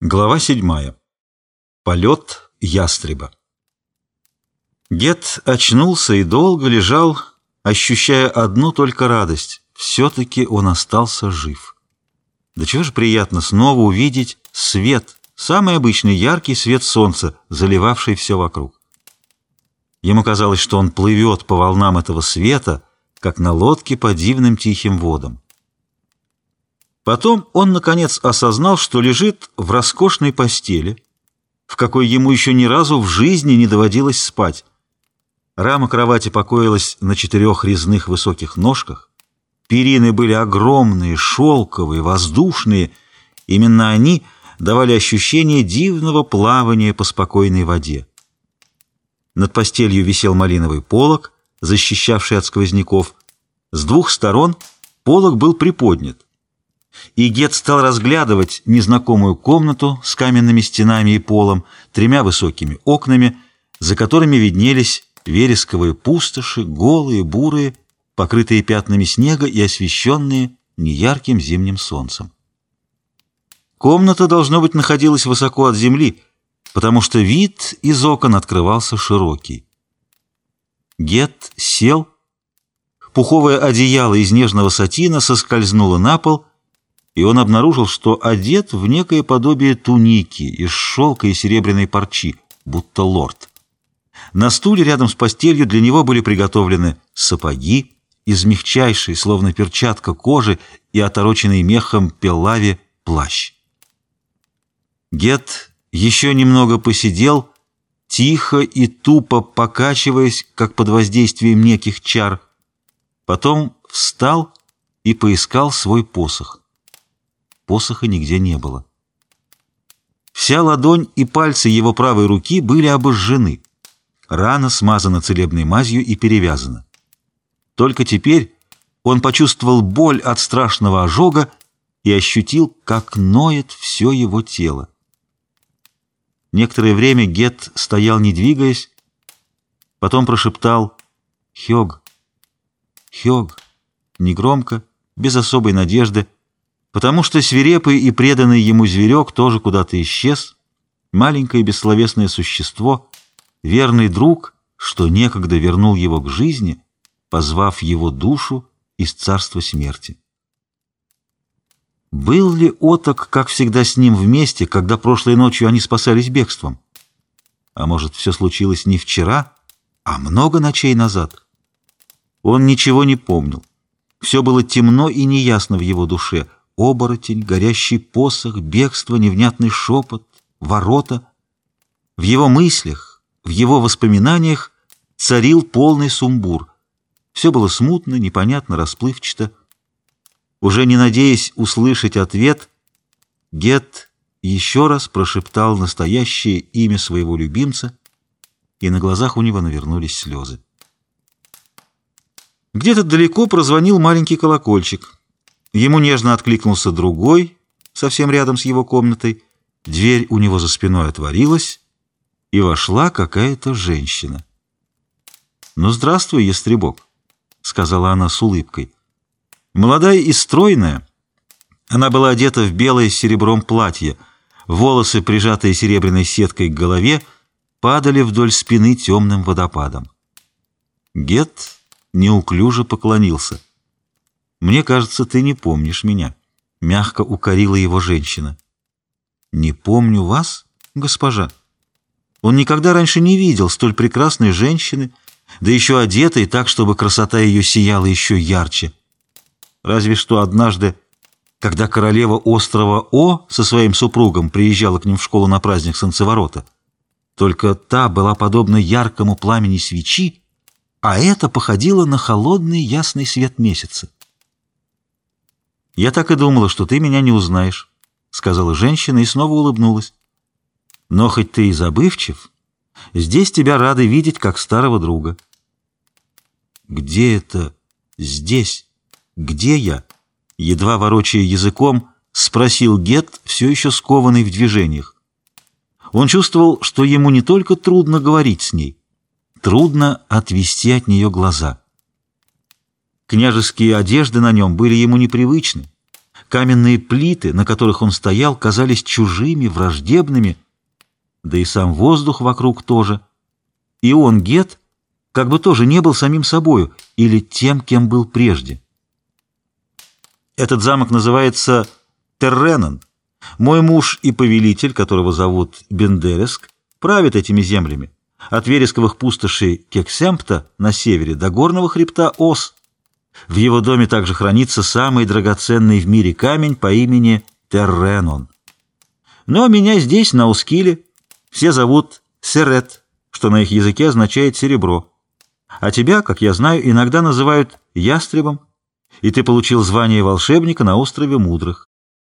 Глава седьмая. Полет ястреба. Гет очнулся и долго лежал, ощущая одну только радость. Все-таки он остался жив. Да чего же приятно снова увидеть свет, самый обычный яркий свет солнца, заливавший все вокруг. Ему казалось, что он плывет по волнам этого света, как на лодке по дивным тихим водам. Потом он, наконец, осознал, что лежит в роскошной постели, в какой ему еще ни разу в жизни не доводилось спать. Рама кровати покоилась на четырех резных высоких ножках. Перины были огромные, шелковые, воздушные. Именно они давали ощущение дивного плавания по спокойной воде. Над постелью висел малиновый полог, защищавший от сквозняков. С двух сторон полог был приподнят и Гет стал разглядывать незнакомую комнату с каменными стенами и полом, тремя высокими окнами, за которыми виднелись вересковые пустоши, голые, бурые, покрытые пятнами снега и освещенные неярким зимним солнцем. Комната, должно быть, находилась высоко от земли, потому что вид из окон открывался широкий. Гет сел, пуховое одеяло из нежного сатина соскользнуло на пол — и он обнаружил, что одет в некое подобие туники из шелка и серебряной парчи, будто лорд. На стуле рядом с постелью для него были приготовлены сапоги из мягчайшей, словно перчатка кожи и отороченный мехом пеллави плащ. Гет еще немного посидел, тихо и тупо покачиваясь, как под воздействием неких чар. Потом встал и поискал свой посох посоха нигде не было. Вся ладонь и пальцы его правой руки были обожжены. Рана смазана целебной мазью и перевязана. Только теперь он почувствовал боль от страшного ожога и ощутил, как ноет все его тело. Некоторое время Гет стоял, не двигаясь, потом прошептал «Хёг, Хёг», негромко, без особой надежды, потому что свирепый и преданный ему зверек тоже куда-то исчез, маленькое бессловесное существо, верный друг, что некогда вернул его к жизни, позвав его душу из царства смерти. Был ли Оток, как всегда, с ним вместе, когда прошлой ночью они спасались бегством? А может, все случилось не вчера, а много ночей назад? Он ничего не помнил. Все было темно и неясно в его душе — оборотень, горящий посох, бегство, невнятный шепот, ворота. В его мыслях, в его воспоминаниях царил полный сумбур. Все было смутно, непонятно, расплывчато. Уже не надеясь услышать ответ, Гет еще раз прошептал настоящее имя своего любимца, и на глазах у него навернулись слезы. Где-то далеко прозвонил маленький колокольчик — Ему нежно откликнулся другой, совсем рядом с его комнатой. Дверь у него за спиной отворилась, и вошла какая-то женщина. «Ну, здравствуй, ястребок», — сказала она с улыбкой. Молодая и стройная, она была одета в белое с серебром платье, волосы, прижатые серебряной сеткой к голове, падали вдоль спины темным водопадом. Гет неуклюже поклонился — «Мне кажется, ты не помнишь меня», — мягко укорила его женщина. «Не помню вас, госпожа?» Он никогда раньше не видел столь прекрасной женщины, да еще одетой так, чтобы красота ее сияла еще ярче. Разве что однажды, когда королева острова О со своим супругом приезжала к ним в школу на праздник Солнцеворота, только та была подобна яркому пламени свечи, а это походило на холодный ясный свет месяца. «Я так и думала, что ты меня не узнаешь», — сказала женщина и снова улыбнулась. «Но хоть ты и забывчив, здесь тебя рады видеть как старого друга». «Где это? Здесь? Где я?» Едва ворочая языком, спросил Гет, все еще скованный в движениях. Он чувствовал, что ему не только трудно говорить с ней, трудно отвести от нее глаза. Княжеские одежды на нем были ему непривычны. Каменные плиты, на которых он стоял, казались чужими, враждебными, да и сам воздух вокруг тоже. И он, Гет, как бы тоже не был самим собою или тем, кем был прежде. Этот замок называется Терренон. Мой муж и повелитель, которого зовут Бендереск, правит этими землями. От вересковых пустошей Кексемпта на севере до горного хребта Ос. В его доме также хранится самый драгоценный в мире камень по имени Терренон. Но меня здесь, на Ускиле, все зовут Серет, что на их языке означает «серебро». А тебя, как я знаю, иногда называют Ястребом, и ты получил звание волшебника на острове Мудрых.